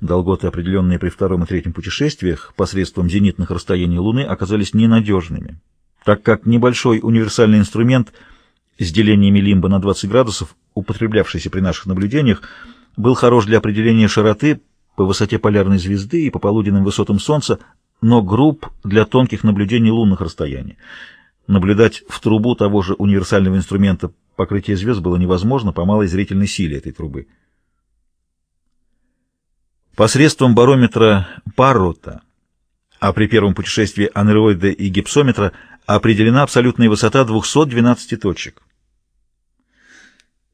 Долготы, определенные при втором и третьем путешествиях посредством зенитных расстояний Луны, оказались ненадежными, так как небольшой универсальный инструмент с делениями лимба на 20 градусов, употреблявшийся при наших наблюдениях, был хорош для определения широты по высоте полярной звезды и по полуденным высотам Солнца, но груб для тонких наблюдений лунных расстояний. Наблюдать в трубу того же универсального инструмента покрытие звезд было невозможно по малой зрительной силе этой трубы. Посредством барометра Паррота, а при первом путешествии анероида и гипсометра определена абсолютная высота 212 точек.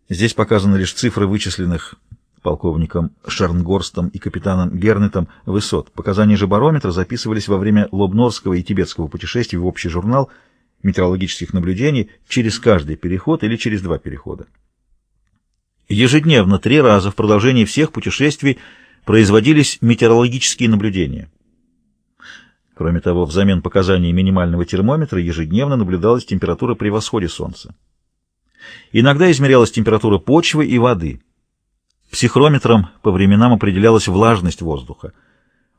Здесь показаны лишь цифры вычисленных полковником Шернгорстом и капитаном Гернетом высот. Показания же барометра записывались во время Лобнорского и Тибетского путешествий в общий журнал метеорологических наблюдений через каждый переход или через два перехода. Ежедневно три раза в продолжении всех путешествий производились метеорологические наблюдения. Кроме того, взамен показаний минимального термометра ежедневно наблюдалась температура при восходе Солнца. Иногда измерялась температура почвы и воды. Психрометром по временам определялась влажность воздуха.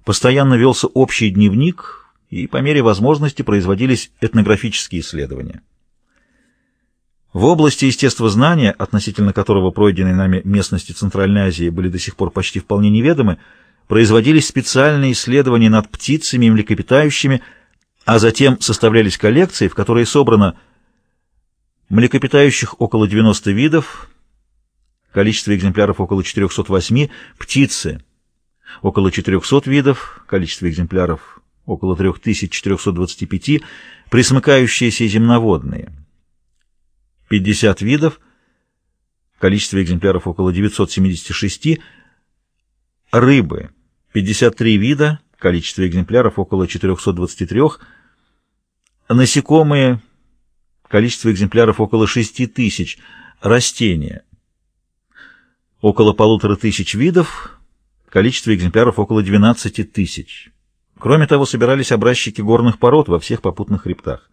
Постоянно велся общий дневник, и по мере возможности производились этнографические исследования. В области естествознания, относительно которого пройденные нами местности Центральной Азии были до сих пор почти вполне неведомы, производились специальные исследования над птицами и млекопитающими, а затем составлялись коллекции, в которые собрано млекопитающих около 90 видов, количество экземпляров около 408, птицы около 400 видов, количество экземпляров около 3425, присмыкающиеся земноводные – 50 видов, количество экземпляров около 976, рыбы 53 вида, количество экземпляров около 423, насекомые, количество экземпляров около 6000, растения около полутора тысяч видов, количество экземпляров около 12 тысяч. Кроме того, собирались образчики горных пород во всех попутных хребтах.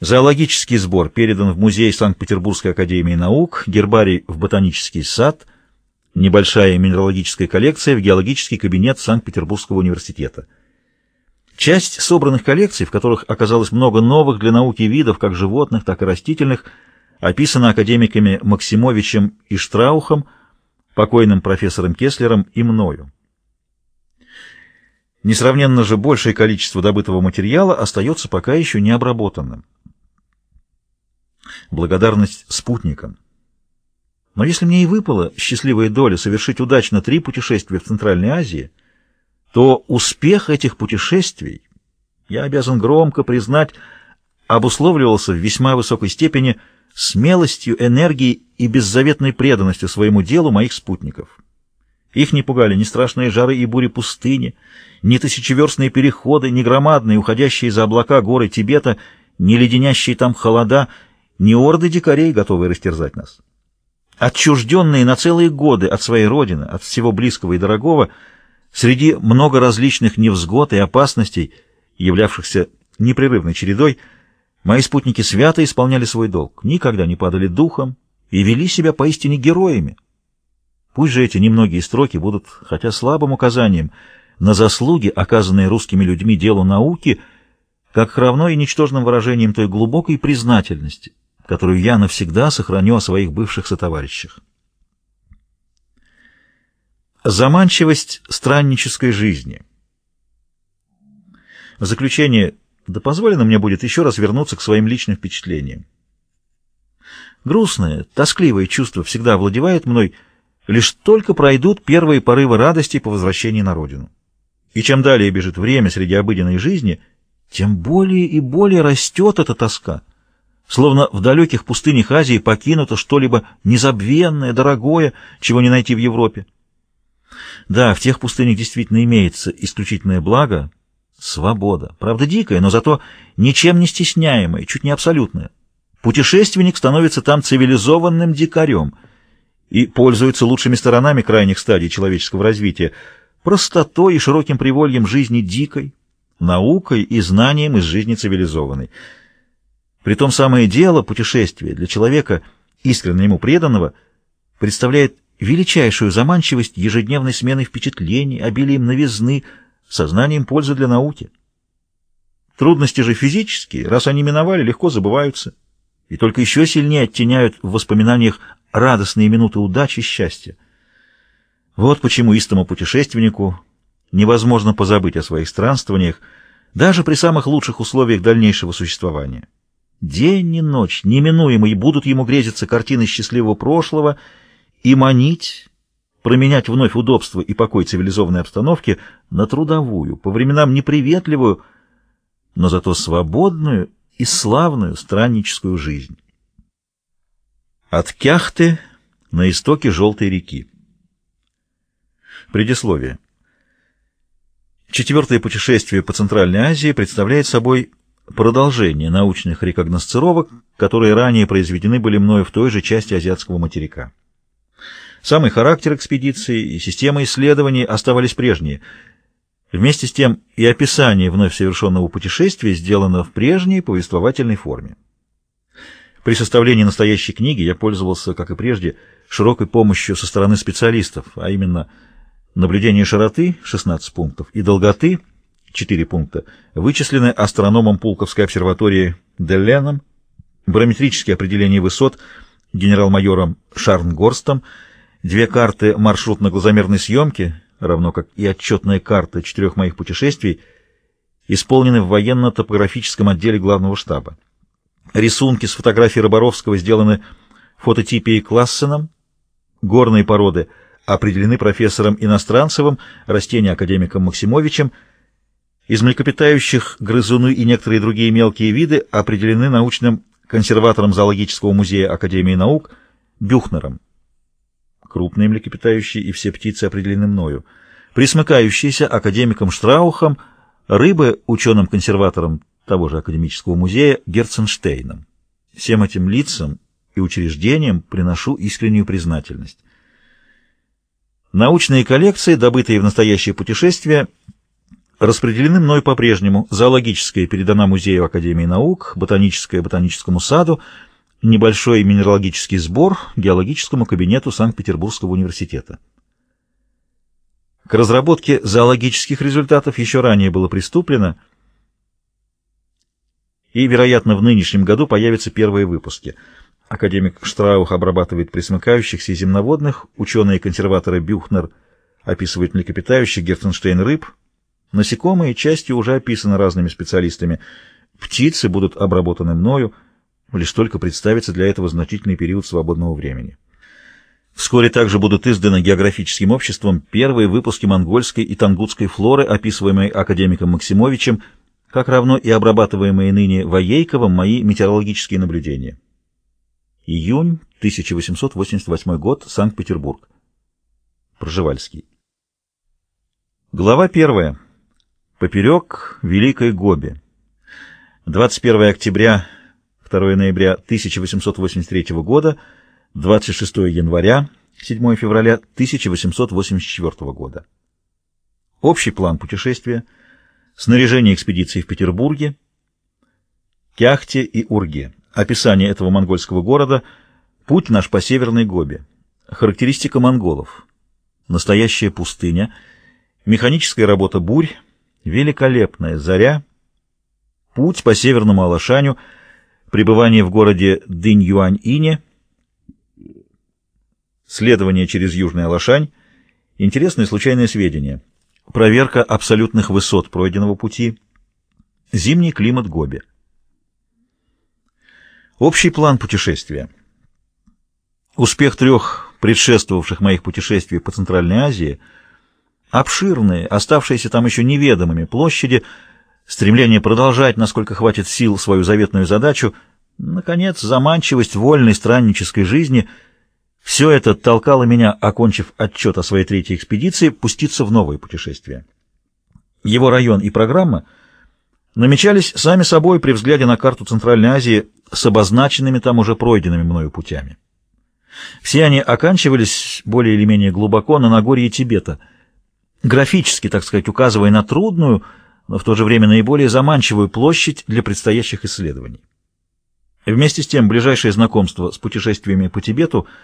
Зоологический сбор передан в Музей Санкт-Петербургской академии наук, гербарий в Ботанический сад, небольшая минералогическая коллекция в геологический кабинет Санкт-Петербургского университета. Часть собранных коллекций, в которых оказалось много новых для науки видов, как животных, так и растительных, описана академиками Максимовичем и Штраухом, покойным профессором Кеслером и мною. Несравненно же большее количество добытого материала остается пока еще необработанным благодарность спутникам. Но если мне и выпала счастливая доля совершить удачно три путешествия в Центральной Азии, то успех этих путешествий, я обязан громко признать, обусловливался в весьма высокой степени смелостью, энергией и беззаветной преданностью своему делу моих спутников. Их не пугали ни страшные жары и бури пустыни, ни тысячеверстные переходы, ни громадные, уходящие за облака горы Тибета, ни леденящие там холода — не орды дикарей, готовые растерзать нас. Отчужденные на целые годы от своей родины, от всего близкого и дорогого, среди много различных невзгод и опасностей, являвшихся непрерывной чередой, мои спутники свято исполняли свой долг, никогда не падали духом и вели себя поистине героями. Пусть же эти немногие строки будут, хотя слабым указанием, на заслуги, оказанные русскими людьми делу науки, как равно и ничтожным выражением той глубокой признательности, которую я навсегда сохраню о своих бывших сотоварищах. Заманчивость страннической жизни. В заключение, да позволено мне будет еще раз вернуться к своим личным впечатлениям. Грустное, тоскливое чувство всегда овладевает мной, лишь только пройдут первые порывы радости по возвращении на родину. И чем далее бежит время среди обыденной жизни, тем более и более растет эта тоска — Словно в далеких пустынях Азии покинуто что-либо незабвенное, дорогое, чего не найти в Европе. Да, в тех пустынях действительно имеется исключительное благо — свобода. Правда, дикая, но зато ничем не стесняемая, чуть не абсолютная. Путешественник становится там цивилизованным дикарем и пользуется лучшими сторонами крайних стадий человеческого развития, простотой и широким привольем жизни дикой, наукой и знанием из жизни цивилизованной — Притом самое дело путешествия для человека, искренне ему преданного, представляет величайшую заманчивость ежедневной смены впечатлений, обилием новизны, сознанием пользы для науки. Трудности же физические, раз они миновали, легко забываются, и только еще сильнее оттеняют в воспоминаниях радостные минуты удачи и счастья. Вот почему истому путешественнику невозможно позабыть о своих странствованиях, даже при самых лучших условиях дальнейшего существования. День и ночь неминуемо и будут ему грезиться картины счастливого прошлого и манить, променять вновь удобство и покой цивилизованной обстановки на трудовую, по временам неприветливую, но зато свободную и славную странническую жизнь. От Кяхты на истоке Желтой реки. Предисловие. Четвертое путешествие по Центральной Азии представляет собой продолжение научных рекогносцировок, которые ранее произведены были мною в той же части азиатского материка. Самый характер экспедиции и система исследований оставались прежние. Вместе с тем и описание вновь совершенного путешествия сделано в прежней повествовательной форме. При составлении настоящей книги я пользовался, как и прежде, широкой помощью со стороны специалистов, а именно наблюдение широты 16 пунктов и долготы 4 пункта, вычислены астрономом Пулковской обсерватории Делленом, барометрические определения высот генерал-майором Шарнгорстом, две карты маршрутно-глазомерной съемки, равно как и отчетная карта четырех моих путешествий, исполнены в военно-топографическом отделе главного штаба. Рисунки с фотографией Роборовского сделаны фототипией Классеном, горные породы определены профессором Иностранцевым, растения академиком Максимовичем, из млекопитающих грызуны и некоторые другие мелкие виды определены научным консерватором зоологического музея Академии наук Бюхнером. Крупные млекопитающие и все птицы определены мною. Присмыкающиеся академиком Штраухом, рыбы ученым-консерватором того же академического музея Герценштейном. Всем этим лицам и учреждениям приношу искреннюю признательность. Научные коллекции, добытые в настоящее путешествие, распределены мной по-прежнему. Зоологическая передана Музею Академии наук, ботаническая — Ботаническому саду, небольшой минералогический сбор геологическому кабинету Санкт-Петербургского университета. К разработке зоологических результатов еще ранее было приступлено, и, вероятно, в нынешнем году появятся первые выпуски. Академик Штраух обрабатывает пресмыкающихся и земноводных, ученые-консерваторы Бюхнер описывают млекопитающих, Герценштейн рыб. Насекомые частью уже описаны разными специалистами. Птицы будут обработаны мною, лишь только представится для этого значительный период свободного времени. Вскоре также будут изданы географическим обществом первые выпуски монгольской и тангутской флоры, описываемые академиком Максимовичем, как равно и обрабатываемые ныне Воейковым мои метеорологические наблюдения. Июнь 1888 год, Санкт-Петербург. Проживальский. Глава 1. Поперек Великой Гоби. 21 октября, 2 ноября 1883 года, 26 января, 7 февраля 1884 года. Общий план путешествия – снаряжение экспедиции в Петербурге, Кяхте и Урге, описание этого монгольского города, путь наш по Северной Гобе, характеристика монголов, настоящая пустыня, механическая работа бурь, великолепная заря, путь по Северному Алашаню, пребывание в городе Дынь-Юань-Ине, следование через Южный Алашань, интересные случайные сведения – Проверка абсолютных высот пройденного пути. Зимний климат Гоби. Общий план путешествия. Успех трех предшествовавших моих путешествий по Центральной Азии, обширные, оставшиеся там еще неведомыми площади, стремление продолжать, насколько хватит сил, свою заветную задачу, наконец, заманчивость вольной страннической жизни — все это толкало меня, окончив отчет о своей третьей экспедиции, пуститься в новое путешествие. Его район и программа намечались сами собой при взгляде на карту Центральной Азии с обозначенными там уже пройденными мною путями. Все они оканчивались более или менее глубоко на Нагорье Тибета, графически, так сказать, указывая на трудную, но в то же время наиболее заманчивую площадь для предстоящих исследований. Вместе с тем, ближайшее знакомство с путешествиями по Тибету –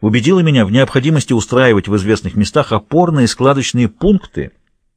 убедила меня в необходимости устраивать в известных местах опорные складочные пункты